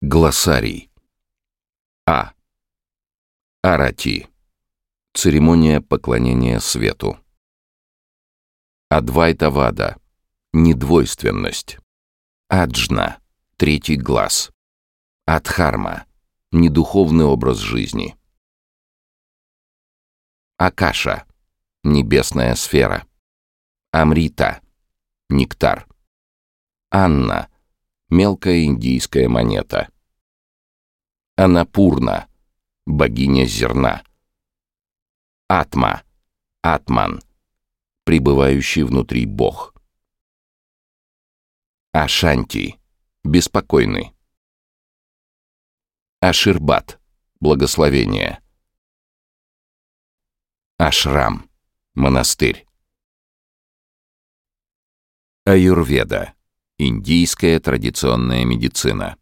Глоссарий. А. Арати. Церемония поклонения свету. Адвайтавада. Недвойственность. Аджна. Третий глаз. Адхарма. Недуховный образ жизни. Акаша. Небесная сфера. Амрита. Нектар. Анна. Мелкая индийская монета. Анапурна. Богиня зерна. Атма. Атман. Пребывающий внутри Бог. Ашанти. Беспокойный. Аширбат. Благословение. Ашрам. Монастырь. Аюрведа. Индийская традиционная медицина.